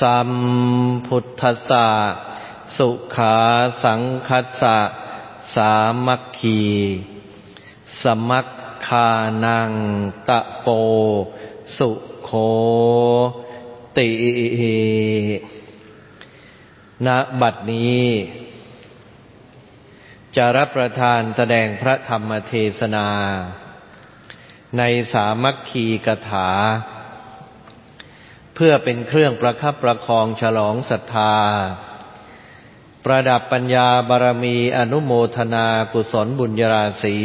สุทธสะสุขาสังคัสสะสามัคคี สมัคคานังตะโป สุโขติณบัดนี้ จะรับประทานแสดงพระธรรมเทศนา ในสามัคคีกถา เพื่อเป็นเครื่องประคับประคองฉลองศรัทธา ประดับปัญญาบารมีอนุโมทนากุศลบุญญราศี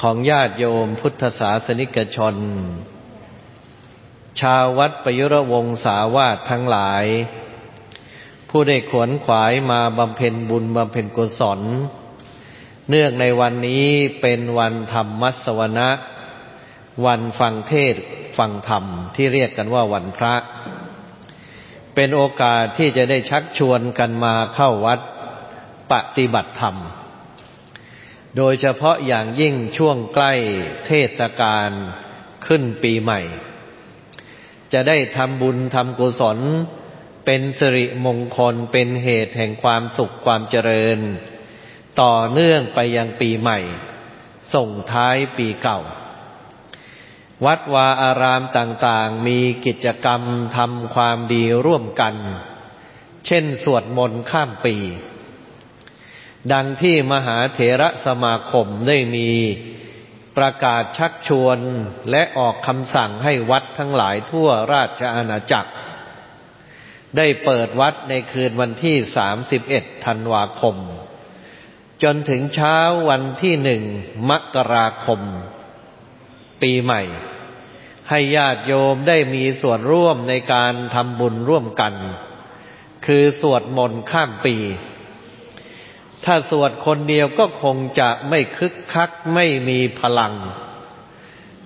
ของญาติโยมพุทธศาสนิกชน ชาววัดปยุรวงศาวาสทั้งหลาย ผู้ได้ขวนขวายมาบำเพ็ญบุญบำเพ็ญกุศล เนื่องในวันนี้เป็นวันธรรมมัสวนะ วันฟังเทศฟังธรรมที่เรียกกันว่าวันพระ เป็นโอกาสที่จะได้ชักชวนกันมาเข้าวัดปฏิบัติธรรม โดยเฉพาะอย่างยิ่งช่วงใกล้เทศกาลขึ้นปีใหม่ จะได้ทำบุญทำกุศล เป็นสิริมงคลเป็นเหตุแห่งความสุขความเจริญ ต่อเนื่องไปยังปีใหม่ ส่งท้ายปีเก่า วัดวาอารามต่างๆ มีกิจกรรมทำความดีร่วมกัน เช่น สวดมนต์ข้ามปี ดังที่มหาเถระสมาคมได้มีประกาศชักชวนและออกคำสั่งให้วัดทั้งหลายทั่วราชอาณาจักร ได้เปิดวัดในคืนวันที่สามสิบเอ็ดธันวาคม จนถึงเช้าวันที่หนึ่งมกราคม ปีใหม่ ให้ญาติโยมได้มีส่วนร่วมในการทำบุญร่วมกัน คือสวดมนต์ข้ามปี ถ้าสวดคนเดียวก็คงจะไม่คึกคักไม่มีพลัง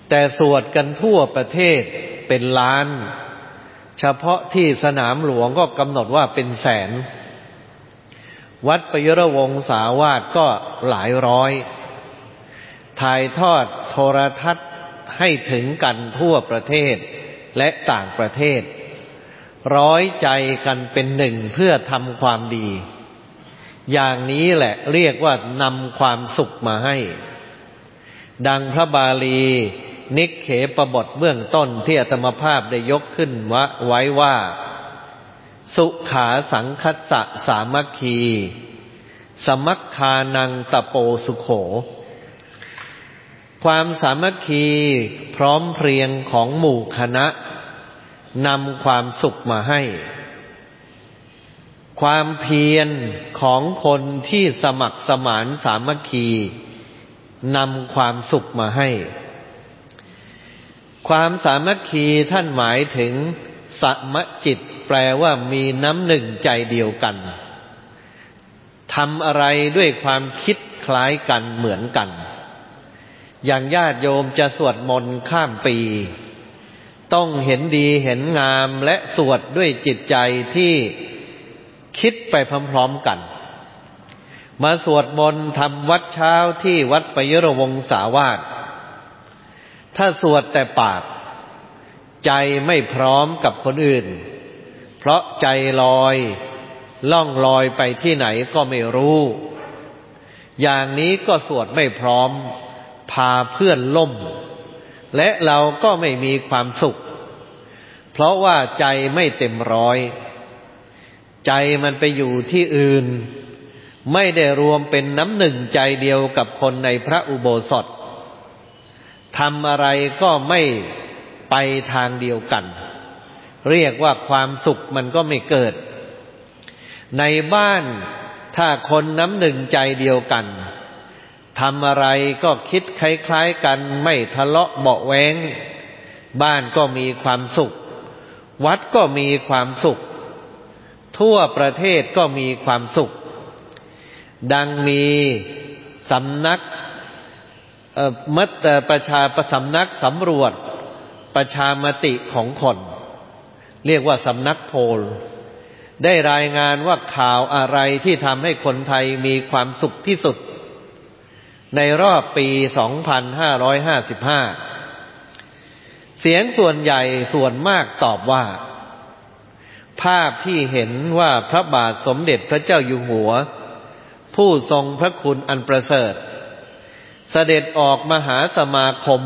แต่สวดกันทั่วประเทศเป็นล้าน เฉพาะที่สนามหลวงก็กำหนดว่าเป็นแสน วัดปยรวงศาวาสก็หลายร้อยถ่ายทอดโทรทัศน์ ให้ถึงกันทั่วประเทศและต่างประเทศ ร้อยใจกันเป็นหนึ่งเพื่อทำความดี อย่างนี้แหละเรียกว่านำความสุขมาให้ ดังพระบาลี นิกเขปบทเบื้องต้นที่อาตมภาพได้ยกขึ้นวไว้ว่า สุขาสังคัสสะสามัคคี สมัคคานังตะโปสุโข ความสามัคคีพร้อมเพรียงของหมู่คณะนำความสุขมาให้ ความเพียรของคนที่สมัครสมานสามัคคีนำความสุขมาให้ ความสามัคคีท่านหมายถึงสัมจิตแปลว่ามีน้ำหนึ่งใจเดียวกันทำอะไรด้วยความคิดคล้ายกันเหมือนกัน อย่างญาติโยมจะสวดมนต์ข้ามปี ต้องเห็นดีเห็นงามและสวดด้วยจิตใจที่คิดไปพร้อมๆกัน มาสวดมนต์ทำวัดเช้าที่วัดปยรวงสาวาสถ้าสวดแต่ปาก ใจไม่พร้อมกับคนอื่น เพราะใจลอยล่องลอยไปที่ไหนก็ไม่รู้ อย่างนี้ก็สวดไม่พร้อมาเพื่อนล่ม และเราก็ไม่มีความสุข เพราะว่าใจไม่เต็มร้อย ใจมันไปอยู่ที่อื่น ไม่ได้รวมเป็นน้ำหนึ่งใจเดียวกับคนในพระอุโบสถทำอะไรก็ไม่ไปทางเดียวกัน เรียกว่าความสุขมันก็ไม่เกิด ในบ้านถ้าคนน้ำหนึ่งใจเดียวกัน ทำอะไรก็คิดคล้ายๆกันไม่ทะเลาะเบาแวงบ้านก็มีความสุข วัดก็มีความสุข ทั่วประเทศก็มีความสุข ดังมีสำนักมัตประชาประสำนักสำรวจประชามติของคน เรียกว่าสำนักโพล ได้รายงานว่าข่าวอะไรที่ทำให้คนไทยมีความสุขที่สุด ในรอบปี 2555 เสียงส่วนใหญ่ส่วนมากตอบว่า ภาพที่เห็นว่าพระบาทสมเด็จพระเจ้าอยู่หัว ผู้ทรงพระคุณอันประเสริฐ เสด็จออกมหาสมาคม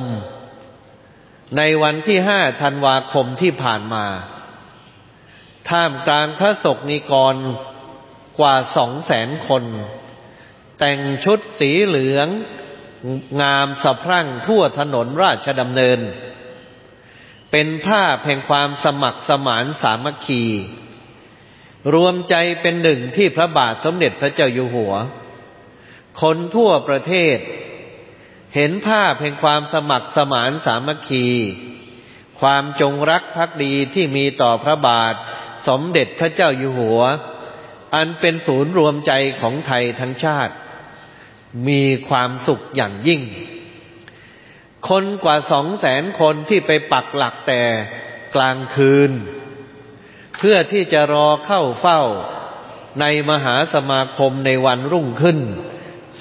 ในวันที่ห้าธันวาคมที่ผ่านมา ท่ามกลางพระศกนิกรกว่าสองแสนคน แต่งชุดสีเหลือง งามสะพรั่งทั่วถนนราชดำเนิน เป็นภาพแห่งความสมัครสมานสามัคคี รวมใจเป็นหนึ่งที่พระบาทสมเด็จพระเจ้าอยู่หัว คนทั่วประเทศ เห็นภาพแห่งความสมัครสมานสามัคคี ความจงรักภักดีที่มีต่อพระบาทสมเด็จพระเจ้าอยู่หัวอันเป็นศูนย์รวมใจของไทยทั้งชาติ มีความสุขอย่างยิ่ง คนกว่าสองแสนคนที่ไปปักหลักแต่กลางคืน เพื่อที่จะรอเข้าเฝ้าในมหาสมาคมในวันรุ่งขึ้น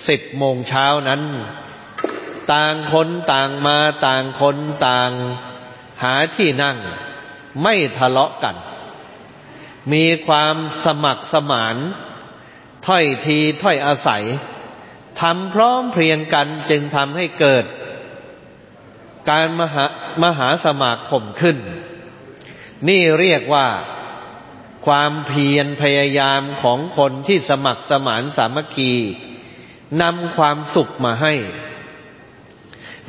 สิบโมงเช้านั้น ต่างคนต่างมาต่างคนต่างหาที่นั่ง ไม่ทะเลาะกัน มีความสมัครสมาน ถ้อยทีถ้อยอาศัย ทำพร้อมเพรียงกันจึงทำให้เกิด การมหามหาสมาคมขึ้น นี่เรียกว่าความเพียรพยายามของคนที่สมัครสมานสามัคคีนำความสุขมาให้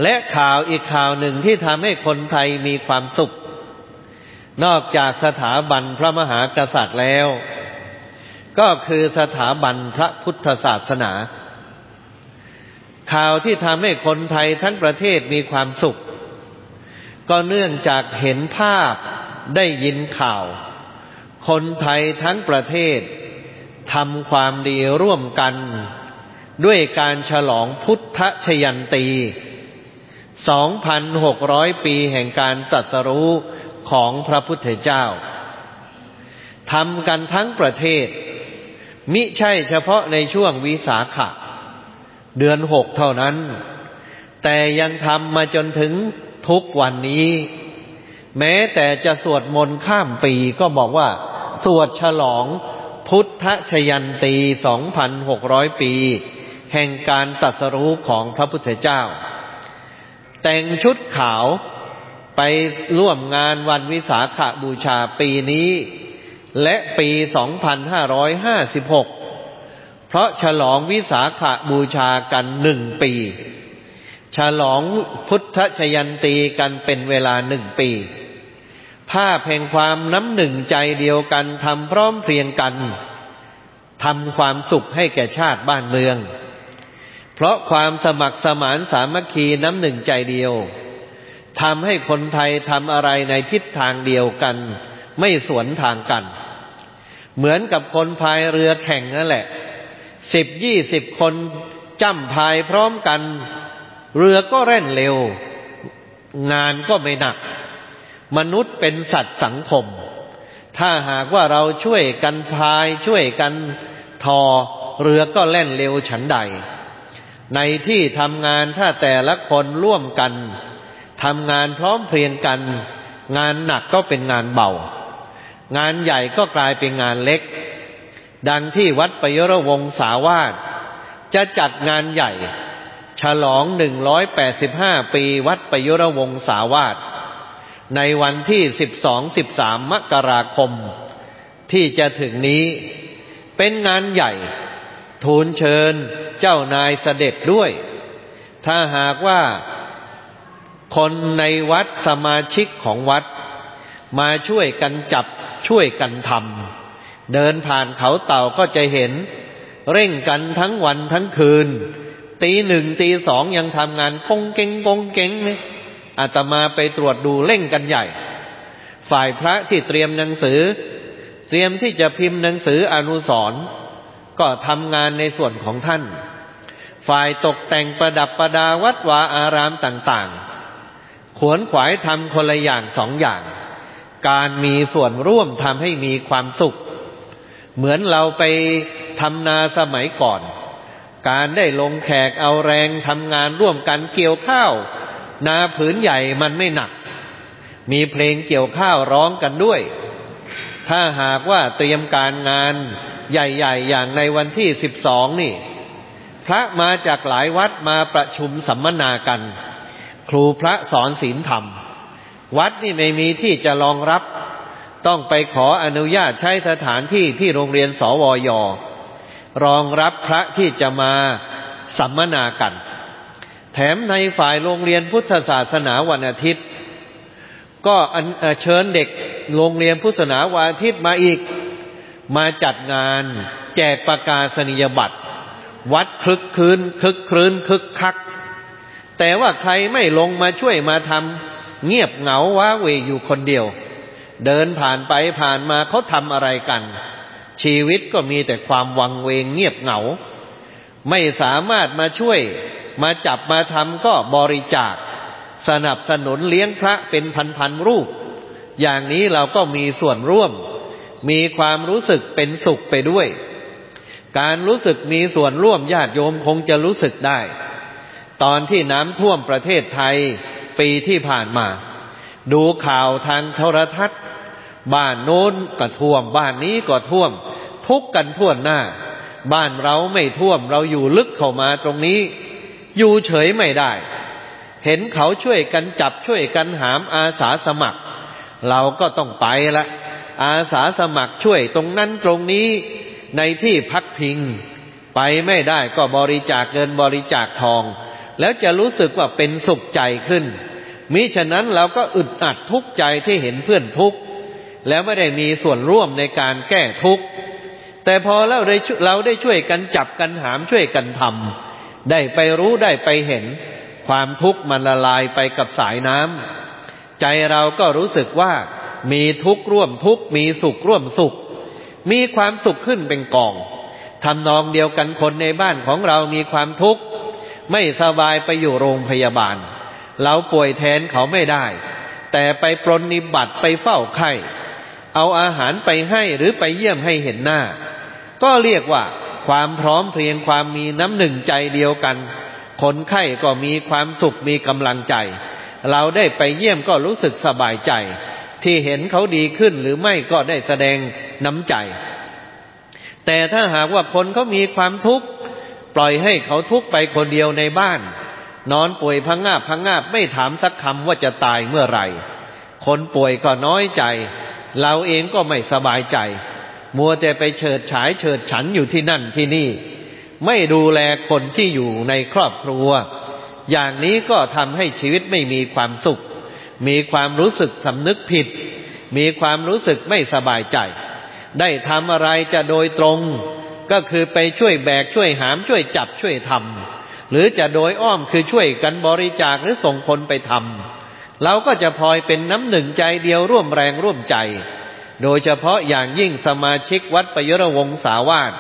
และข่าวอีกข่าวหนึ่งที่ทำให้คนไทยมีความสุข นอกจากสถาบันพระมหากษัตริย์แล้ว ก็คือสถาบันพระพุทธศาสนา ข่าวที่ทำให้คนไทยทั้งประเทศมีความสุข ก็เนื่องจากเห็นภาพได้ยินข่าว คนไทยทั้งประเทศทำความดีร่วมกัน ด้วยการฉลองพุทธชยันตีสองพันหกร้อยปีแห่งการตรัสรู้ของพระพุทธเจ้าทำกันทั้งประเทศ มิใช่เฉพาะในช่วงวิสาขะ เดือนหกเท่านั้น แต่ยังทำมาจนถึงทุกวันนี้ แม้แต่จะสวดมนต์ข้ามปีก็บอกว่า สวดฉลองพุทธชยันตีสองพันหกร้อยปี แห่งการตัดสรู้ของพระพุทธเจ้า แต่งชุดขาวไปร่วมงานวันวิสาขบูชาปีนี้ และปี 2556 เพราะฉลองวิสาขบูชากันหนึ่งปี ฉลองพุทธชยันตีกันเป็นเวลาหนึ่งปี ภาพแห่งความน้ำหนึ่งใจเดียวกันทำพร้อมเพรียงกันทำความสุขให้แก่ชาติบ้านเมือง เพราะความสมัครสมานสามัคคีน้ำหนึ่งใจเดียวทำให้คนไทยทำอะไรในทิศทางเดียวกัน ไม่สวนทางกัน เหมือนกับคนพายเรือแข่งนั่นแหละ สิบยี่สิบคนจ้ำพายพร้อมกัน เรือก็เร่นเร็ว งานก็ไม่หนัก มนุษย์เป็นสัตว์สังคม ถ้าหากว่าเราช่วยกันพายช่วยกันทอ เรือก็แล่นเร็วฉันใด ในที่ทำงานถ้าแต่ละคนร่วมกันทำงานพร้อมเพรียงกัน งานหนักก็เป็นงานเบา งานใหญ่ก็กลายเป็นงานเล็ก ดังที่วัดปยรวงสาวาสจะจัดงานใหญ่ ฉลองหนึ่งร้อยแปดสิบห้าปีวัดปยรวงสาวาสในวันที่สิบสองสิบสามมกราคม ที่จะถึงนี้เป็นงานใหญ่ ทูลเชิญเจ้านายเสด็จด้วย ถ้าหากว่าคนในวัดสมาชิกของวัด มาช่วยกันจับช่วยกันทำ เดินผ่านเขาเต่าก็จะเห็น เร่งกันทั้งวันทั้งคืน ตีหนึ่งตีสองยังทำงานกงเก่งกงเก่งเนี่ยอาตมาไปตรวจดูเร่งกันใหญ่ ฝ่ายพระที่เตรียมหนังสือ เตรียมที่จะพิมพ์หนังสืออนุสร์ก็ทำงานในส่วนของท่าน ฝ่ายตกแต่งประดับประดาวัดวาอารามต่างๆ ขวนขวายทำคนละอย่างสองอย่าง การมีส่วนร่วมทำให้มีความสุข เหมือนเราไปทำนาสมัยก่อน การได้ลงแขกเอาแรงทำงานร่วมกันเกี่ยวข้าว นาผืนใหญ่มันไม่หนัก มีเพลงเกี่ยวข้าวร้องกันด้วย ถ้าหากว่าเตรียมการงานใหญ่ ๆ อย่างในวันที่สิบสองนี่ พระมาจากหลายวัดมาประชุมสัมมนากัน ครูพระสอนศีลธรรม วัดนี่ไม่มีที่จะรองรับ ต้องไปขออนุญาตใช้สถานที่ที่โรงเรียนสวอยรองรับพระที่จะมาสัมมนากัน แถมในฝ่ายโรงเรียนพุทธศาสนาวันอาทิตย์ ก็เชิญเด็กโรงเรียนพุทธศาสนาวันอาทิตย์มาอีก มาจัดงานแจกประกาศนียบัตร วัดคลึกคืนคึกครื้นคึกคัก แต่ว่าใครไม่ลงมาช่วยมาทำเงียบเหงาว้าเวอยู่คนเดียว เดินผ่านไปผ่านมาเขาทำอะไรกัน ชีวิตก็มีแต่ความวังเวงเงียบเหงา ไม่สามารถมาช่วย มาจับมาทำก็บริจาค สนับสนุนเลี้ยงพระเป็นพันๆรูป อย่างนี้เราก็มีส่วนร่วม มีความรู้สึกเป็นสุขไปด้วย การรู้สึกมีส่วนร่วมญาติโยมคงจะรู้สึกได้ ตอนที่น้ำท่วมประเทศไทยปีที่ผ่านมา ดูข่าวทางโทรทัศน์ บ้านโน้นก็ท่วม บ้านนี้ก็ท่วม ทุกกันทั่วหน้า บ้านเราไม่ท่วม เราอยู่ลึกเข้ามาตรงนี้ อยู่เฉยไม่ได้ เห็นเขาช่วยกันจับช่วยกันหามอาสาสมัคร เราก็ต้องไปละอาสาสมัครช่วยตรงนั้นตรงนี้ในที่พักพิง ไปไม่ได้ก็บริจาคเงินบริจาคทอง แล้วจะรู้สึกว่าเป็นสุขใจขึ้นมิฉะนั้นเราก็อึดอัดทุกข์ใจที่เห็นเพื่อนทุกข์ แล้วไม่ได้มีส่วนร่วมในการแก้ทุกข์ แต่พอเราได้เราได้ช่วยกันจับกันหามช่วยกันทำได้ไปรู้ได้ไปเห็น ความทุกข์มันละลายไปกับสายน้ำใจเราก็รู้สึกว่ามีทุกข์ร่วมทุกข์มีสุขร่วมสุข มีความสุขขึ้นเป็นกองทำนองเดียวกันคนในบ้านของเรามีความทุกข์ ไม่สบายไปอยู่โรงพยาบาล เราป่วยแทนเขาไม่ได้ แต่ไปปรนนิบัติไปเฝ้าไข้ เอาอาหารไปให้หรือไปเยี่ยมให้เห็นหน้า ก็เรียกว่า ความพร้อมเพรียงความมีน้ำหนึ่งใจเดียวกันคนไข้ก็มีความสุขมีกำลังใจ เราได้ไปเยี่ยมก็รู้สึกสบายใจ ที่เห็นเขาดีขึ้นหรือไม่ก็ได้แสดงน้ำใจ แต่ถ้าหากว่าคนเขามีความทุกข์ปล่อยให้เขาทุกข์ไปคนเดียวในบ้าน นอนป่วยพังงาบพังงาบไม่ถามสักคำว่าจะตายเมื่อไหร่ คนป่วยก็น้อยใจ เราเองก็ไม่สบายใจ มัวแต่ไปเฉิดฉายเฉิดฉันอยู่ที่นั่นที่นี่ ไม่ดูแลคนที่อยู่ในครอบครัว อย่างนี้ก็ทำให้ชีวิตไม่มีความสุข มีความรู้สึกสำนึกผิด มีความรู้สึกไม่สบายใจ ได้ทำอะไรจะโดยตรง ก็คือไปช่วยแบกช่วยหามช่วยจับช่วยทำหรือจะโดยอ้อมคือช่วยกันบริจาคหรือส่งคนไปทำ เราก็จะพลอยเป็นน้ำหนึ่งใจเดียวร่วมแรงร่วมใจ โดยเฉพาะอย่างยิ่งสมาชิกวัดประยรวงศาวาส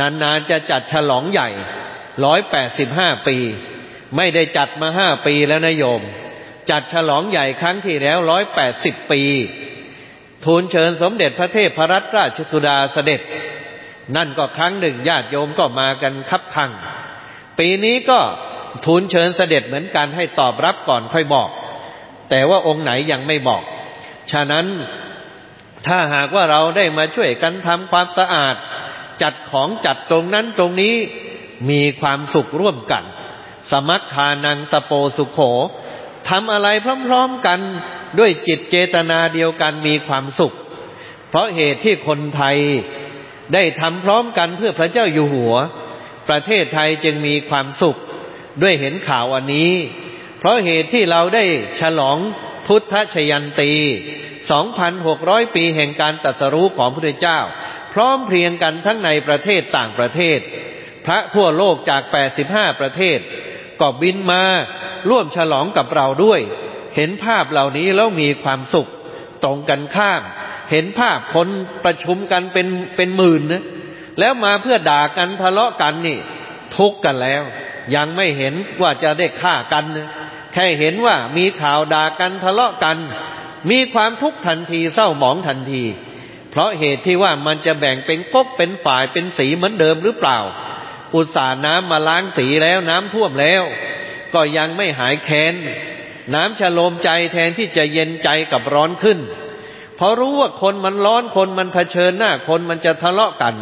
นานๆจะจัดฉลองใหญ่ร้อยแปดสิบห้าปี ไม่ได้จัดมาห้าปีแล้วนะโยม จัดฉลองใหญ่ครั้งที่แล้วร้อยแปดสิบปี ทูลเชิญสมเด็จพระเทพพระรัตนราชสุดาเสด็จ นั่นก็ครั้งหนึ่งญาติโยมก็มากันคับคัง ปีนี้ก็ทูลเชิญเสด็จเหมือนกันให้ตอบรับก่อนค่อยบอก แต่ว่าองค์ไหนยังไม่บอกฉะนั้นถ้าหากว่าเราได้มาช่วยกันทำความสะอาด จัดของจัดตรงนั้นตรงนี้มีความสุขร่วมกัน สมัคคานังตะโปสุขโขทำอะไรพร้อมๆกันด้วยจิตเจตนาเดียวกันมีความสุข เพราะเหตุที่คนไทยได้ทำพร้อมกันเพื่อพระเจ้าอยู่หัว ประเทศไทยจึงมีความสุข ด้วยเห็นข่าวอันนี้ เพราะเหตุที่เราได้ฉลองพุทธชยันตี 2,600 ปีแห่งการตรัสรู้ของพระพุทธเจ้า พร้อมเพรียงกันทั้งในประเทศต่างประเทศ พระทั่วโลกจาก 85 ประเทศ ก็บินมาร่วมฉลองกับเราด้วย เห็นภาพเหล่านี้แล้วมีความสุข ตรงกันข้าม เห็นภาพคนประชุมกันเป็นเป็นหมื่นนะแล้วมาเพื่อด่ากันทะเลาะกันนี่ ทุกข์กันแล้ว ยังไม่เห็นว่าจะได้ฆ่ากันนะ แค่เห็นว่ามีข่าวด่ากันทะเลาะกัน มีความทุกข์ทันทีเศร้าหมองทันที เพราะเหตุที่ว่ามันจะแบ่งเป็นก๊กเป็นฝ่ายเป็นสีเหมือนเดิมหรือเปล่า อุตส่าห์น้ำมาล้างสีแล้วน้ำท่วมแล้ว ก็ยังไม่หายแค้น น้ำชะโลมใจแทนที่จะเย็นใจกับร้อนขึ้นเพราะรู้ว่าคนมันร้อนคนมันเผชิญหน้าคนมันจะทะเลาะกัน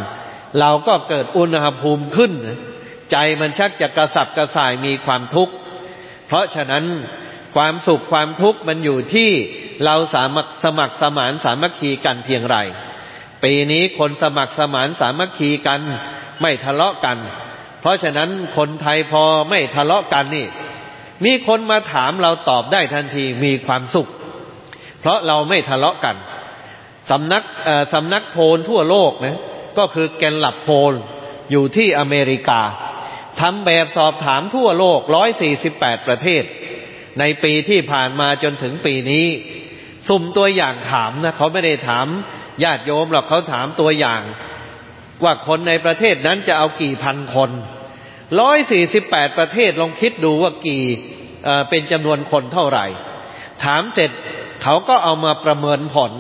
เราก็เกิดอุณหภูมิขึ้น ใจมันชักจะกระสับกระส่ายมีความทุกข์ เพราะฉะนั้นความสุขความทุกข์มันอยู่ที่เราสามัคสมัครสมานสามัคคีกันเพียงไร ปีนี้คนสมัครสมานสามัคคีกัน ไม่ทะเลาะกัน เพราะฉะนั้นคนไทยพอไม่ทะเลาะกันนี่ มีคนมาถามเราตอบได้ทันทีมีความสุข เพราะเราไม่ทะเลาะกันสำนักสำนักโพลทั่วโลกนะก็คือแกนหลับโพลอยู่ที่อเมริกา ทำแบบสอบถามทั่วโลกร้อยสี่สิบแประเทศ ในปีที่ผ่านมาจนถึงปีนี้ สุ่มตัวอย่างถามนะเขาไม่ได้ถามญาติโยมหรอกเขาถามตัวอย่าง ว่าคนในประเทศนั้นจะเอากี่พันคนร้อยสี่สิบแปดประเทศลองคิดดูว่ากี่เป็นจำนวนคนเท่าไหร่ ถามเสร็จเขาก็เอามาประเมินผล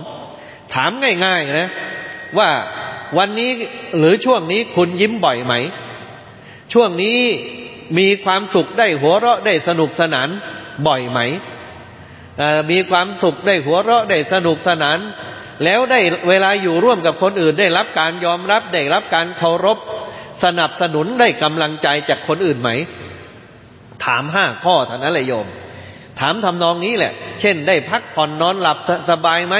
ถามง่ายๆนะ ว่าวันนี้หรือช่วงนี้คุณยิ้มบ่อยไหม ช่วงนี้มีความสุขได้หัวเราะได้สนุกสนานบ่อยไหม มีความสุขได้หัวเราะได้สนุกสนาน แล้วได้เวลาอยู่ร่วมกับคนอื่น ได้รับการยอมรับได้รับการเคารพ สนับสนุนได้กำลังใจจากคนอื่นไหม ถามห้าข้อท่านั้นเลยโยม ถามทำนองนี้แหละ เช่น ได้พักผ่อนนอนหลับสบายไหม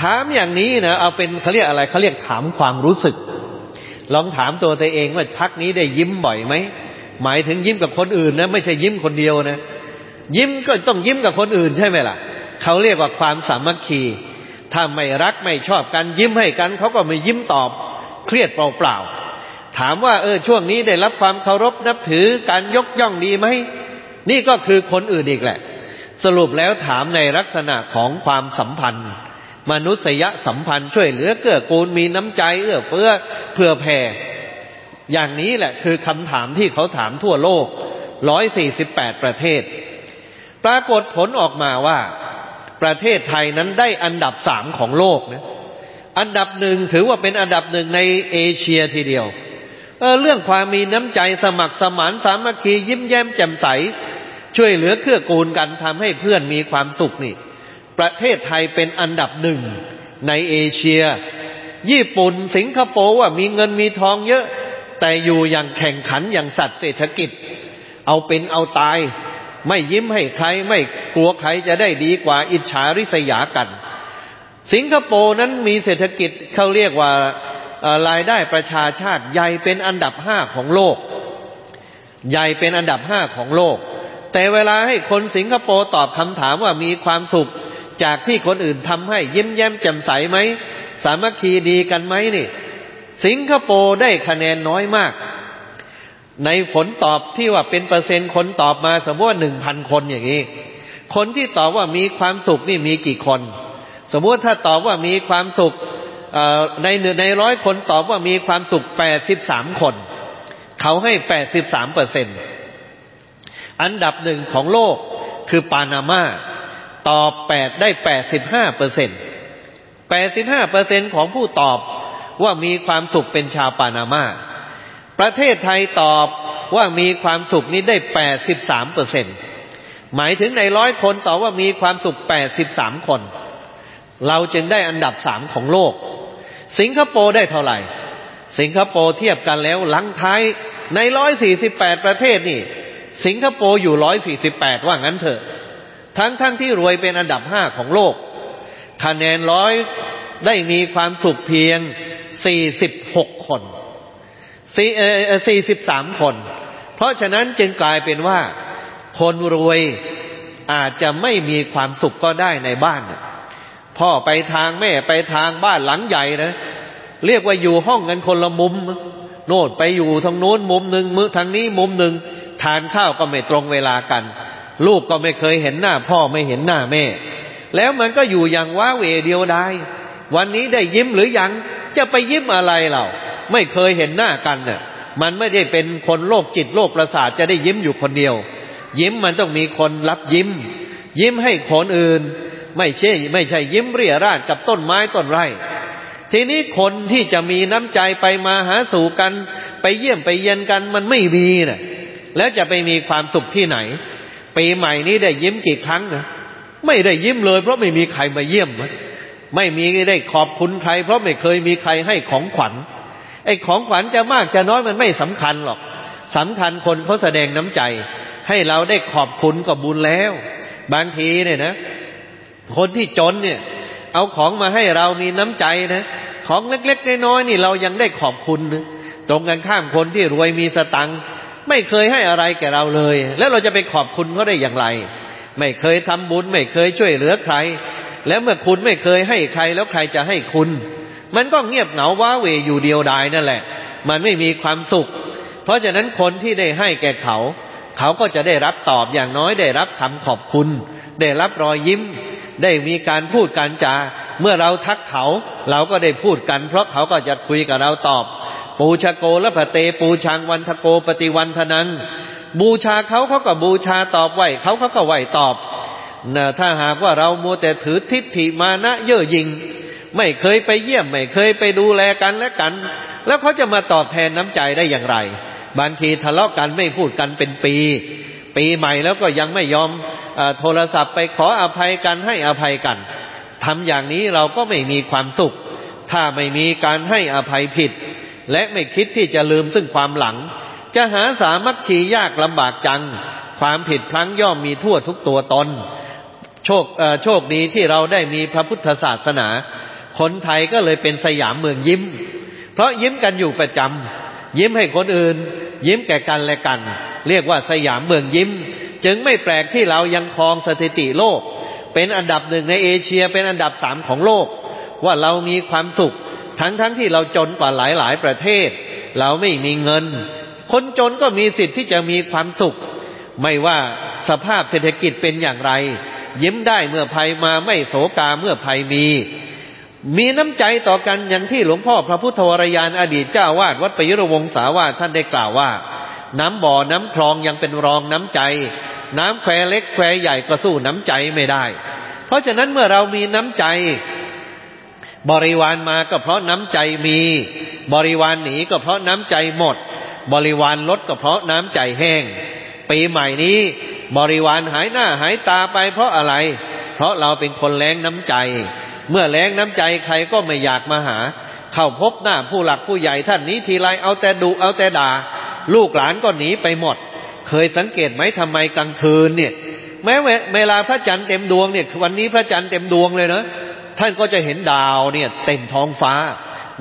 ถามอย่างนี้นะเอาเป็นเขาเรียกอะไรเขาเรียกถามความรู้สึก ลองถามตัวตัวเองว่าพักนี้ได้ยิ้มบ่อยไหมหมายถึงยิ้มกับคนอื่นนะไม่ใช่ยิ้มคนเดียวนะ ยิ้มก็ต้องยิ้มกับคนอื่นใช่ไหมล่ะ เขาเรียกว่าความสามัคคีถ้าไม่รักไม่ชอบกันยิ้มให้กันเขาก็ไม่ยิ้มตอบเครียดเปล่าๆถามว่าเออช่วงนี้ได้รับความเคารพนับถือการยกย่องดีไหมนี่ก็คือคนอื่นอีกแหละ สรุปแล้วถามในลักษณะของความสัมพันธ์ มนุษยสัมพันธ์ช่วยเหลือเกื้อกูลมีน้ำใจเอื้อเฟื้อเพื่อแผ่ อย่างนี้แหละคือคำถามที่เขาถามทั่วโลกร้อยสี่สิบแปดประเทศ ปรากฏผลออกมาว่า ประเทศไทยนั้นได้อันดับสามของโลกนะอันดับหนึ่งถือว่าเป็นอันดับหนึ่งในเอเชียทีเดียวเออเรื่องความมีน้ำใจสมัครสมานสามัคคียิ้มแย้มแจ่มใส ช่วยเหลือเกื้อกูลกันทำให้เพื่อนมีความสุขนี่ ประเทศไทยเป็นอันดับหนึ่งในเอเชีย ญี่ปุ่นสิงคโปร์ว่ามีเงินมีทองเยอะ แต่อยู่อย่างแข่งขันอย่างสัตว์เศรษฐกิจ เอาเป็นเอาตาย ไม่ยิ้มให้ใครไม่กลัวใครจะได้ดีกว่าอิจฉาริษยากัน สิงคโปร์นั้นมีเศรษฐกิจเขาเรียกว่ารายได้ประชาชาติใหญ่เป็นอันดับห้าของโลก ใหญ่เป็นอันดับห้าของโลก แต่เวลาให้คนสิงคโปร์ตอบคำถามว่ามีความสุข จากที่คนอื่นทำให้ยิ้มแย้มแจ่มใสไหม สามัคคีดีกันไหมนี่ สิงคโปร์ได้คะแนนน้อยมาก ในผลตอบที่ว่าเป็นเปอร์เซ็นต์คนตอบมาสมมติว่าหนึ่งพันคนอย่างนี้ คนที่ตอบว่ามีความสุขนี่มีกี่คน สมมติถ้าตอบว่ามีความสุขในหนึ่งในร้อยคนตอบว่ามีความสุขแปดสิบสามคน เขาให้แปดสิบสามเปอร์เซ็นต์อันดับหนึ่งของโลกคือปานามา ตอบแปดได้แปดสิบห้าเปอร์เซ็นแปดสิบห้าเปอร์เซ็นของผู้ตอบว่ามีความสุขเป็นชาวปานามา ประเทศไทยตอบว่ามีความสุขนี้ได้แปดสิบสามเปอร์เซ็นหมายถึงในร้อยคนตอบว่ามีความสุขแปดสิบสามคน เราจึงได้อันดับสามของโลก สิงคโปร์ได้เท่าไหร่ สิงคโปร์เทียบกันแล้วลังท้ายในร้อยสี่สิบแปดประเทศนี่ สิงคโปร์อยู่ร้อยสี่สิบแปดว่างั้นเถอะ ทั้งทั้งที่รวยเป็นอันดับห้าของโลก คะแนนร้อยได้มีความสุขเพียงสี่สิบหกคนสี่เอสี่สิบสามคน เพราะฉะนั้นจึงกลายเป็นว่า คนรวยอาจจะไม่มีความสุขก็ได้ในบ้าน พ่อไปทางแม่ไปทางบ้านหลังใหญ่นะเรียกว่าอยู่ห้องกันคนละมุม โน่นไปอยู่ทางโน้นมุมหนึ่งมือทางนี้มุมหนึ่งทานข้าวก็ไม่ตรงเวลากัน ลูกก็ไม่เคยเห็นหน้าพ่อไม่เห็นหน้าแม่ แล้วมันก็อยู่อย่างว้าเวเดียวดายวันนี้ได้ยิ้มหรือยังจะไปยิ้มอะไรเราไม่เคยเห็นหน้ากันเนี่ยมันไม่ได้เป็นคนโรคจิตโรคประสาทจะได้ยิ้มอยู่คนเดียว ยิ้มมันต้องมีคนรับยิ้ม ยิ้มให้คนอื่น ไม่ใช่ ไม่ใช่ยิ้มเรียราดกับต้นไม้ต้นไร่ ทีนี้คนที่จะมีน้ำใจไปมาหาสู่กัน ไปเยี่ยมไปเยียนกันมันไม่มีนะ่ะ แล้วจะไปมีความสุขที่ไหน ปีใหม่นี้ได้ยิ้มกี่ครั้งนะไม่ได้ยิ้มเลย เพราะไม่มีใครมาเยี่ยม ไม่มีได้ขอบคุณใคร เพราะไม่เคยมีใครให้ของขวัญไอ้ของขวัญจะมากจะน้อยมันไม่สำคัญหรอกสำคัญคนเขาแสดงน้ำใจ ให้เราได้ขอบคุณกับบุญแล้ว บางทีเนี่ยนะ คนที่จนเนี่ย เอาของมาให้เรามีน้ำใจนะของเล็กๆน้อยๆนี่เรายังได้ขอบคุณนะตรงกันข้ามคนที่รวยมีสตังค์ ไม่เคยให้อะไรแก่เราเลย แล้วเราจะไปขอบคุณเขาได้อย่างไร ไม่เคยทำบุญ ไม่เคยช่วยเหลือใคร แล้วเมื่อคุณไม่เคยให้ใครแล้วใครจะให้คุณ มันก็เงียบเหงาว้าเวอยู่เดียวดายนั่นแหละ มันไม่มีความสุข เพราะฉะนั้นคนที่ได้ให้แก่เขา เขาก็จะได้รับตอบอย่างน้อยได้รับคำขอบคุณ ได้รับรอยยิ้ม ได้มีการพูดการจาเมื่อเราทักเขา เราก็ได้พูดกัน เพราะเขาก็จะคุยกับเราตอบ ปูชโกและพระเตปูชังวันทโกปฏิวันทนัง บูชาเขาเขาก็บูชาตอบไหวเขาเขาก็ไหวตอบนะถ้าหากว่าเรามัวแต่ถือทิฏฐิมานะเย่อหยิ่งไม่เคยไปเยี่ยม ไม่เคยไปดูแลกันและกัน แล้วเขาจะมาตอบแทนน้ำใจได้อย่างไร บางทีทะเลาะกันไม่พูดกันเป็นปี ปีใหม่แล้วก็ยังไม่ยอมอโทรศัพท์ไปขออภัยกันให้อภัยกันทำอย่างนี้เราก็ไม่มีความสุข ถ้าไม่มีการให้อภัยผิด และไม่คิดที่จะลืมซึ่งความหลัง จะหาสามัคคียากลำบากจัง ความผิดพลั้งย่อมมีทั่วทุกตัวตน โชคโชคดีที่เราได้มีพระพุทธศาสนา คนไทยก็เลยเป็นสยามเมืองยิ้ม เพราะยิ้มกันอยู่ประจำยิ้มให้คนอื่น ยิ้มแก่กันและกัน เรียกว่าสยามเมืองยิ้ม จึงไม่แปลกที่เรายังครองสถิติโลก เป็นอันดับหนึ่งในเอเชียเป็นอันดับสามของโลกว่าเรามีความสุข ทั้งทั้งที่เราจนกว่าหลายหลายประเทศ เราไม่มีเงิน คนจนก็มีสิทธิ์ที่จะมีความสุข ไม่ว่าสภาพเศรษฐกิจเป็นอย่างไร ยิ้มได้เมื่อภัยมาไม่โศกาเมื่อภัยมี มีน้ำใจต่อกันอย่างที่หลวงพ่อพระพุทธวรยานอดีตเจ้าวาดวัดปยุรวงศาวาท่านได้กล่าวว่า น้ำบ่อน้ำคลองยังเป็นรองน้ำใจ น้ำแควเล็กแควใหญ่ก็สู้น้ำใจไม่ได้ เพราะฉะนั้นเมื่อเรามีน้ำใจ บริวารมาก็เพราะน้ำใจมี บริวารหนีก็เพราะน้ำใจหมด บริวารลดก็เพราะน้ำใจแห้ง ปีใหม่นี้ บริวารหายหน้าหายตาไปเพราะอะไร เพราะเราเป็นคนแรงน้ำใจ เมื่อแรงน้ำใจใครก็ไม่อยากมาหา เข้าพบหน้าผู้หลักผู้ใหญ่ท่านนี้ทีไรเอาแต่ดุเอาแต่ด่า ลูกหลานก็หนีไปหมด เคยสังเกตไหมทำไมกลางคืนเนี่ย แม้เวลาพระจันทร์เต็มดวงเนี่ยวันนี้พระจันทร์เต็มดวงเลยเนาะ ท่านก็จะเห็นดาวเนี่ยเต็มท้องฟ้า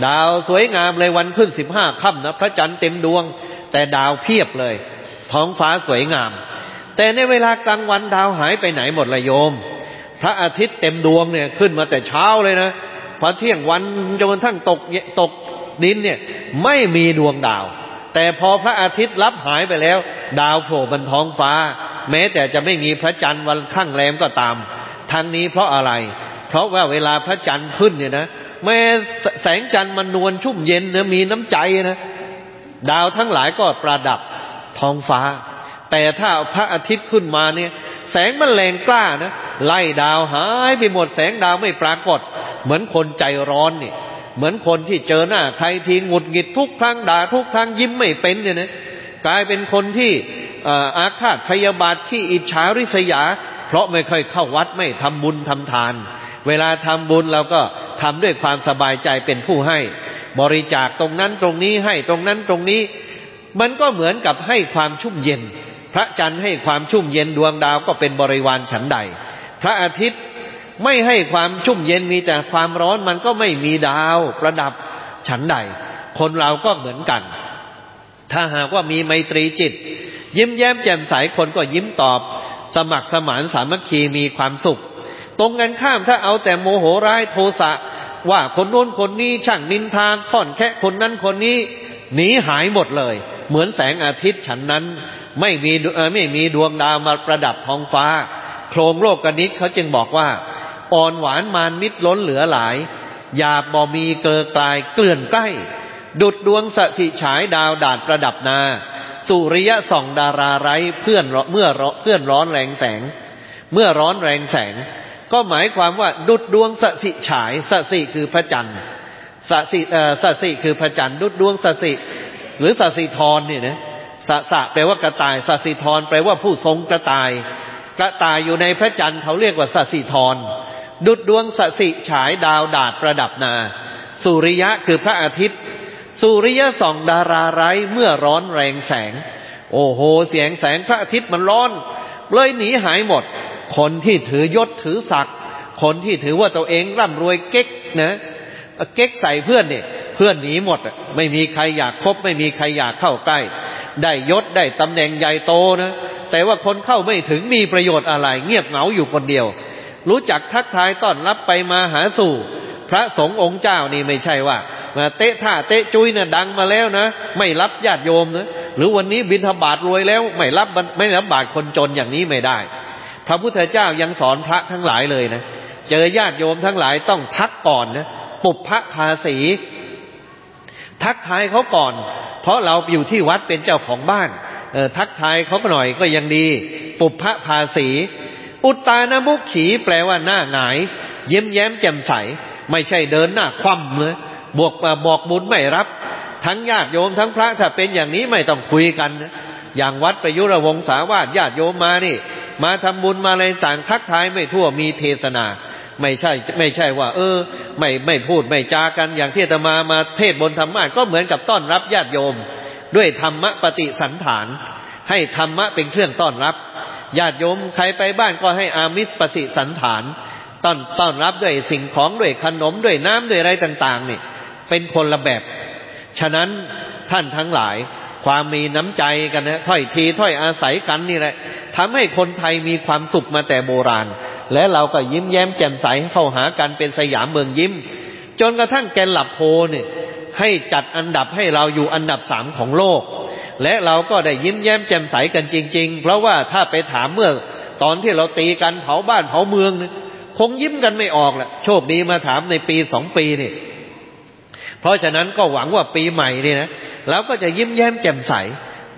ดาวสวยงามเลยวันขึ้นสิบห้าค่ำนะพระจันทร์เต็มดวง แต่ดาวเพียบเลย ท้องฟ้าสวยงาม แต่ในเวลากลางวันดาวหายไปไหนหมดละโยม พระอาทิตย์เต็มดวงเนี่ยขึ้นมาแต่เช้าเลยนะพอเที่ยงวันจนกระทั่งตกตกดินเนี่ยไม่มีดวงดาว แต่พอพระอาทิตย์รับหายไปแล้ว ดาวโผล่บนท้องฟ้า แม้แต่จะไม่มีพระจันทร์วันข้างแรมก็ตาม ทั้งนี้เพราะอะไร เพราะว่าเวลาพระจันทร์ขึ้นเนี่ยนะแม้แสงจันทร์มันนวลชุ่มเย็นนะมีน้ำใจนะดาวทั้งหลายก็ประดับท้องฟ้า แต่ถ้าพระอาทิตย์ขึ้นมาเนี่ย แสงมันแรงกล้านะไล่ดาวหายไปหมดแสงดาวไม่ปรากฏ เหมือนคนใจร้อนนี่เหมือนคนที่เจอหน้าใครทีหงุดหงิดทุกครั้งด่าทุกครั้งยิ้มไม่เป็นเนี่ยนะกลายเป็นคนที่อาฆาตพยาบาทที่อิจฉาริษยา เพราะไม่ค่อยเข้าวัดไม่ทำบุญทำทาน เวลาทำบุญเราก็ทำด้วยความสบายใจเป็นผู้ให้ บริจาคตรงนั้นตรงนี้ให้ตรงนั้นตรงนี้ มันก็เหมือนกับให้ความชุ่มเย็น พระจันทร์ให้ความชุ่มเย็นดวงดาวก็เป็นบริวารฉันใด พระอาทิตย์ไม่ให้ความชุ่มเย็นมีแต่ความร้อนมันก็ไม่มีดาวประดับฉันใด คนเราก็เหมือนกัน ถ้าหากว่ามีไมตรีจิต ยิ้มแย้มแจ่มใสคนก็ยิ้มตอบ สมัครสมานสามัคคีมีความสุข ตรงกันข้ามถ้าเอาแต่โมโหร้ายโทสะว่าคนโน้นคนนี้ช่างนินทานค่อนแค่คนนั้นคนนี้หนีหายหมดเลย เหมือนแสงอาทิตย์ฉันนั้น ไม่มีไม่มีดวงดาวมาประดับท้องฟ้า โครงโลกกนิกเขาจึงบอกว่า อ่อนหวานมานมิตรล้นเหลือหลายหยาบบ่มีเกลือกลายเกลื่อนใกล้ ดุดดวงสสิฉายดาวดาดประดับนา สุริยะส่องดาราไร้เพื่อนเมื่อเพื่อนร้อนแรงแสง เมื่อร้อนแรงแสง ก็หมายความว่าดุดดวงสสิฉายสสิคือพระจันทร์สสิเอ่อสสิคือพระจันทร์ดุดดวงสสิหรือสสิธรเนี่ยนะสสะแปลว่ากระต่ายสสิธรแปลว่าผู้ทรงกระต่าย กระต่ายอยู่ในพระจันทร์เขาเรียกว่าสสิธรดุดดวงสสิฉายดาวดาดประดับนา สุริยะคือพระอาทิตย์ สุริยะส่องดาราไร้เมื่อร้อนแรงแสง โอ้โหเสียงแสงพระอาทิตย์มันร้อน เลยหนีหายหมด คนที่ถือยศถือศักดิ์คนที่ถือว่าตัวเองร่ำรวยเก๊กนะเก๊กใส่เพื่อนเนี่ยเพื่อนหนีหมดไม่มีใครอยากคบ ไม่มีใครอยากเข้าใกล้ ได้ยศได้ตำแหน่งใหญ่โตนะแต่ว่าคนเข้าไม่ถึงมีประโยชน์อะไร เงียบเหงาอยู่คนเดียว รู้จักทักทายต้อนรับไปมาหาสู่ พระสงฆ์องค์เจ้านี่ไม่ใช่ว่ามาเตะท่าเตะจุยนะ่ะดังมาแล้วนะ ไม่รับญาติโยมนะหรือวันนี้บิณฑบาตรวยแล้ว ไม่รับไม่รับบาตรคนจนอย่างนี้ไม่ได้ พระพุทธเจ้ายังสอนพระทั้งหลายเลยนะเจอญาติโยมทั้งหลายต้องทักก่อนนะปุบพระภาษีทักทายเขาก่อน เพราะเราอยู่ที่วัดเป็นเจ้าของบ้านเออทักทายเขาหน่อยก็ยังดี ปุบพระภาษีอุตตานมุขขีแปลว่าหน้าหงาย เยิ้มแย้มแจ่มใส ไม่ใช่เดินหน้าคว่ำเลยบวกบอกบุญไม่รับ ทั้งญาติโยมทั้งพระถ้าเป็นอย่างนี้ไม่ต้องคุยกันนะอย่างวัดประยุรวงศาวาสญาติโยมมานี่ มาทำบุญมาอะไรต่างทักทายไม่ทั่วมีเทศนา ไม่ใช่ ไม่ใช่ว่า เออ ไม่ไม่พูดไม่จากันอย่างที่ตมามาเทศบนธรรมะก็เหมือนกับต้อนรับญาติโยม ด้วยธรรมะปฏิสันฐาน ให้ธรรมะเป็นเครื่องต้อนรับญาติโยมใครไปบ้านก็ให้อามิสปฏิสันฐานต้อนต้อนรับด้วยสิ่งของด้วยขนมด้วยน้ำด้วยอะไรต่าง ๆ นี่ เป็นคนละแบบ ฉะนั้นท่านทั้งหลาย ความมีน้ำใจกันนะถ้อยทีถ้อยอาศัยกันนี่แหละทำให้คนไทยมีความสุขมาแต่โบราณ และเราก็ยิ้มแย้มแจ่มใสเข้าหากันเป็นสยามเมืองยิ้ม จนกระทั่งแกนหลับโพเนี่ยให้จัดอันดับให้เราอยู่อันดับสามของโลก และเราก็ได้ยิ้มแย้มแจ่มใสกันจริง ๆ เพราะว่าถ้าไปถามเมื่อตอนที่เราตีกันเผาบ้านเผาเมืองเนี่ยคงยิ้มกันไม่ออกแหละโชคดีมาถามในปีสองปีนี่ เพราะฉะนั้นก็หวังว่าปีใหม่นี่นะเราก็จะยิ้มแย้มแจ่มใส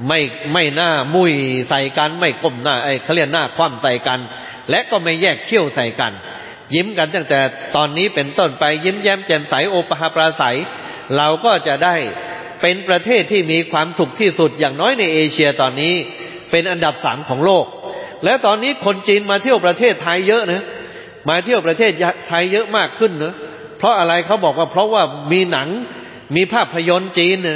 ไม่ไม่หน้ามุยใส่กัน ไม่ก้มหน้าไอ้เขาเรียกหน้าคว่ำใส่กัน และก็ไม่แยกเขี้ยวใส่กัน ยิ้มกันตั้งแต่ตอนนี้เป็นต้นไปยิ้มแย้มแจ่มใสโอปหาปราศัย เราก็จะได้เป็นประเทศที่มีความสุขที่สุดอย่างน้อยในเอเชียตอนนี้เป็นอันดับสามของโลก และตอนนี้คนจีนมาเที่ยวประเทศไทยเยอะนะมาเที่ยวประเทศไทยเยอะมากขึ้นเนะ เพราะอะไรเขาบอกว่า เพราะว่ามีหนังมีภาพยนตร์จีนเนี่ย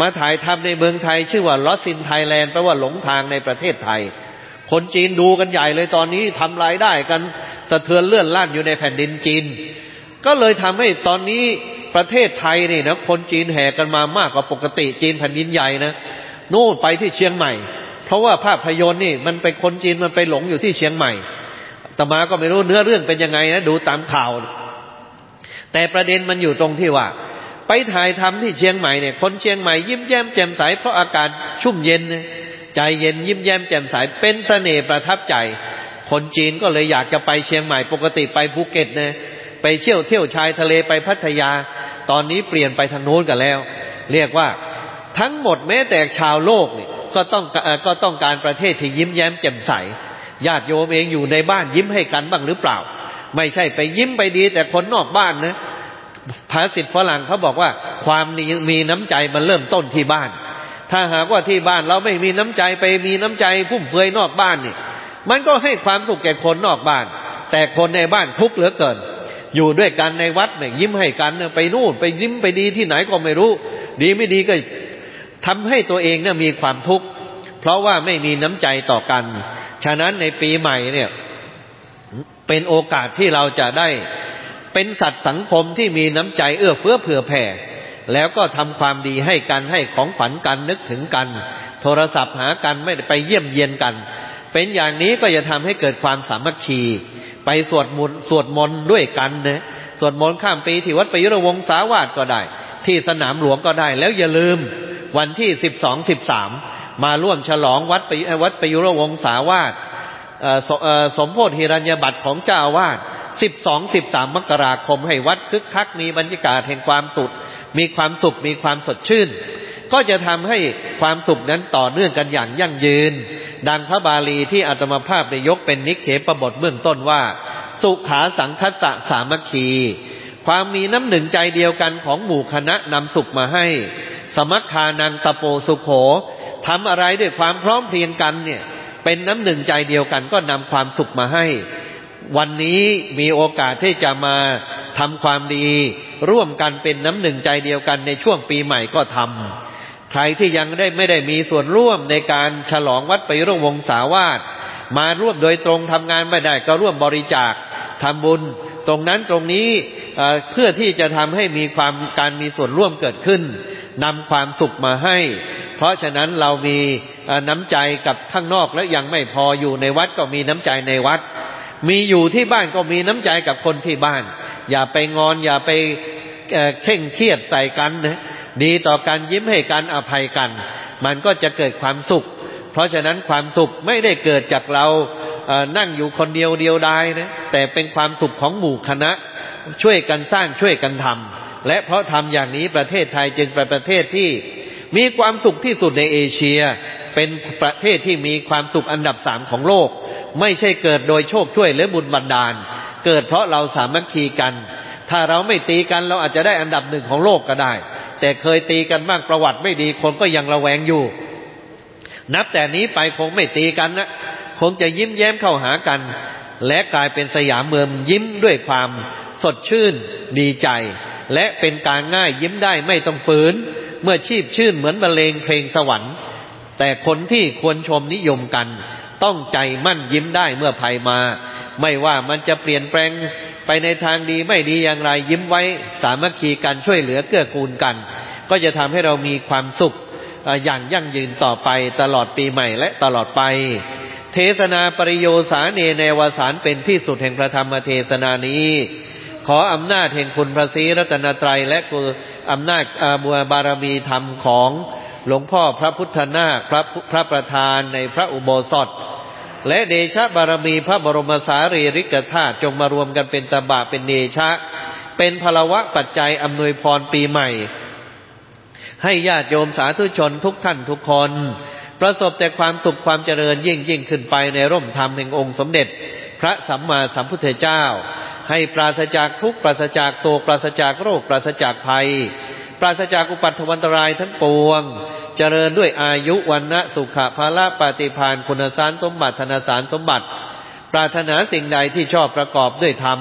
มาถ่ายทำในเมืองไทย ชื่อว่าลอสซินไทยแลนด์แปลว่าหลงทางในประเทศไทย คนจีนดูกันใหญ่เลยตอนนี้ทำรายได้กันสะเทือนเลื่อนล่านอยู่ในแผ่นดินจีน ก็เลยทำให้ตอนนี้ประเทศไทยนี่นะคนจีนแห่กันมามากกว่าปกติจีนแผ่นดินใหญ่นะนู่นไปที่เชียงใหม่ เพราะว่าภาพยนตร์นี่มันเป็นคนจีนมันไปหลงอยู่ที่เชียงใหม่ตมาก็ไม่รู้เนื้อเรื่องเป็นยังไงนะดูตามข่าว แต่ประเด็นมันอยู่ตรงที่ว่า ไปถ่ายทำที่เชียงใหม่เนี่ยคนเชียงใหม่ยิ้มแย้มแจ่มใสเพราะอากาศชุ่มเย็นใจเย็นยิ้มแย้มแจ่มใสเป็นเสน่ห์ประทับใจ คนจีนก็เลยอยากจะไปเชียงใหม่ปกติไปภูเก็ตเนี่ยไปเที่ยวเที่ยวชายทะเลไปพัทยา ตอนนี้เปลี่ยนไปทางโน้นกันแล้ว เรียกว่าทั้งหมดแม้แต่ชาวโลกนี่ก็ต้องก็ต้องการประเทศที่ยิ้มแย้มแจ่มใสญาติโยมเองอยู่ในบ้านยิ้มให้กันบ้างหรือเปล่า ไม่ใช่ไปยิ้มไปดี แต่คนนอกบ้านนะภาษิตฝรั่งเขาบอกว่า ความมีน้ำใจมันเริ่มต้นที่บ้าน ถ้าหากว่าที่บ้านเราไม่มีน้ำใจไปมีน้ำใจฟุ่มเฟือยนอกบ้านนี่ มันก็ให้ความสุขแก่คนนอกบ้าน แต่คนในบ้านทุกข์เหลือเกิน อยู่ด้วยกันในวัดเนี่ยยิ้มให้กันไปนู่น ไปยิ้มไปดีที่ไหนก็ไม่รู้ ดีไม่ดีก็ทำให้ตัวเองเนี่ยมีความทุกข์เพราะว่าไม่มีน้ำใจต่อกัน ฉะนั้นในปีใหม่เนี่ย เป็นโอกาสที่เราจะได้เป็นสัตว์สังคมที่มีน้ำใจเอื้อเฟื้อเผื่อแผ่ แล้วก็ทำความดีให้กันให้ของขวัญกันนึกถึงกัน โทรศัพท์หากันไม่ไปเยี่ยมเยียนกัน เป็นอย่างนี้ก็จะทำให้เกิดความสามัคคี ไปสวดมนต์สวดมนต์ด้วยกันนะสวดมนต์ข้ามปีที่วัดปยุรวงศาวาสก็ได้ ที่สนามหลวงก็ได้ แล้วอย่าลืมวันที่สิบสองสิบสามมาร่วมฉลองวัดวัดปยุรวงศาวาส สมโพธิฮิรัญญบัตรของเจ้าอาวาสสิบสองสิบสามกราคมให้วัดคึกคักมีบรรยากาศแห่งความสุข มีความสุขมีความสดชื่น ก็จะทำให้ความสุขนั้นต่อเนื่องกันอย่างยั่งยืน ดังพระบาลีที่อาตมาภาพได้ยกเป็นนิเขปบทเบื้องต้นว่า สุขาสังคัสสะสามัคคี ความมีน้ำหนึ่งใจเดียวกันของหมู่คณะนำสุขมาให้ สมัคคานังตะโปสุขโขทำอะไรด้วยความพร้อมเพรียงกันเนี่ย เป็นน้ำหนึ่งใจเดียวกันก็นำความสุขมาให้ วันนี้มีโอกาสที่จะมาทำความดี ร่วมกันเป็นน้ำหนึ่งใจเดียวกันในช่วงปีใหม่ก็ทำใครที่ยังได้ไม่ได้มีส่วนร่วมในการฉลองวัดไปร่วงวงศาวาสมาร่วมโดยตรงทำงานไม่ได้ก็ร่วมบริจาคทำบุญ ตรงนั้นตรงนี้เพื่อที่จะทำให้มีความการมีส่วนร่วมเกิดขึ้นนำความสุขมาให้ เพราะฉะนั้นเรามีน้ำใจกับข้างนอกแล้วยังไม่พออยู่ในวัดก็มีน้ำใจในวัด มีอยู่ที่บ้านก็มีน้ำใจกับคนที่บ้าน อย่าไปงอนอย่าไปเข่งเครียดใส่กันนะดีต่อการยิ้มให้กันอภัยกัน มันก็จะเกิดความสุข เพราะฉะนั้นความสุขไม่ได้เกิดจากเรานั่งอยู่คนเดียวเดียวดายนะแต่เป็นความสุขของหมู่คณะ ช่วยกันสร้างช่วยกันทำและเพราะทำอย่างนี้ประเทศไทยจึงเป็นประเทศที่ มีความสุขที่สุดในเอเชีย เป็นประเทศที่มีความสุขอันดับสามของโลก ไม่ใช่เกิดโดยโชคช่วยหรือบุญบันดาล เกิดเพราะเราสามัคคีกัน ถ้าเราไม่ตีกันเราอาจจะได้อันดับหนึ่งของโลกก็ได้ แต่เคยตีกันบ้างประวัติไม่ดีคนก็ยังระแวงอยู่ นับแต่นี้ไปคงไม่ตีกันนะคงจะยิ้มแย้มเข้าหากัน และกลายเป็นสยามเมืองยิ้มด้วยความสดชื่นดีใจ และเป็นการง่ายยิ้มได้ไม่ต้องฝืน เมื่อชีพชื่นเหมือนบรรเลงเพลงสวรรค์ แต่คนที่ควรชมนิยมกัน ต้องใจมั่นยิ้มได้เมื่อภัยมา ไม่ว่ามันจะเปลี่ยนแปลงไปในทางดีไม่ดีอย่างไรยิ้มไว้ สามัคคีกันช่วยเหลือเกื้อกูลกัน ก็จะทำให้เรามีความสุขอย่างยั่งยืนต่อไปตลอดปีใหม่และตลอดไป เทศนาปริโยสาเนในวสารเป็นที่สุดแห่งพระธรรมเทศนานี้ ขออำนาจแห่งคุณพระศรีรัตนตรัยและกุ อำนาจอาบุบารมีธรรมของหลวงพ่อพระพุทธนาคพระพระประธานในพระอุโบสถ และเดชะบารมีพระบรมสารีริกธาตุจงมารวมกันเป็นตบะเป็นเดชะ เป็นพลวะปัจจัยอำนวยพรปีใหม่ ให้ญาติโยมสาธุชนทุกท่านทุกคน ประสบแต่ความสุขความเจริญยิ่งยิ่งขึ้นไปในร่มธรรมแห่งองค์สมเด็จ พระสัมมาสัมพุทธเจ้า ให้ปราศจากทุกปราศจากโศกปราศจากโรคปราศจากภัย ปราศจากอุปัตถวันตรายทั้งปวง เจริญด้วยอายุวันนะสุขะภาละปฏิพานคุณสารสมบัติธนสารสมบัติ ปรารถนาสิ่งใดที่ชอบประกอบด้วยธรรม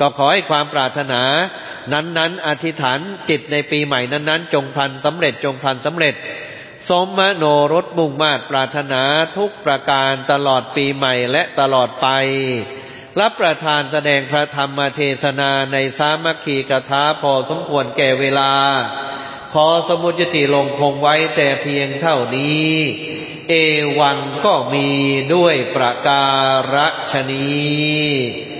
ก็ขอให้ความปรารถนา นั้นๆ อธิษฐานจิตในปีใหม่นั้น ๆ จงพันสำเร็จจงพันสำเร็จ สมมโนรสมุ่งมาตรปรารถนาทุกประการตลอดปีใหม่และตลอดไป รับประทานแสดงพระธรรมเทศนาในสามัคคีกถาพอสมควรแก่เวลา ขอสมุจติลงคงไว้แต่เพียงเท่านี้ เอวังก็มีด้วยประการฉนี้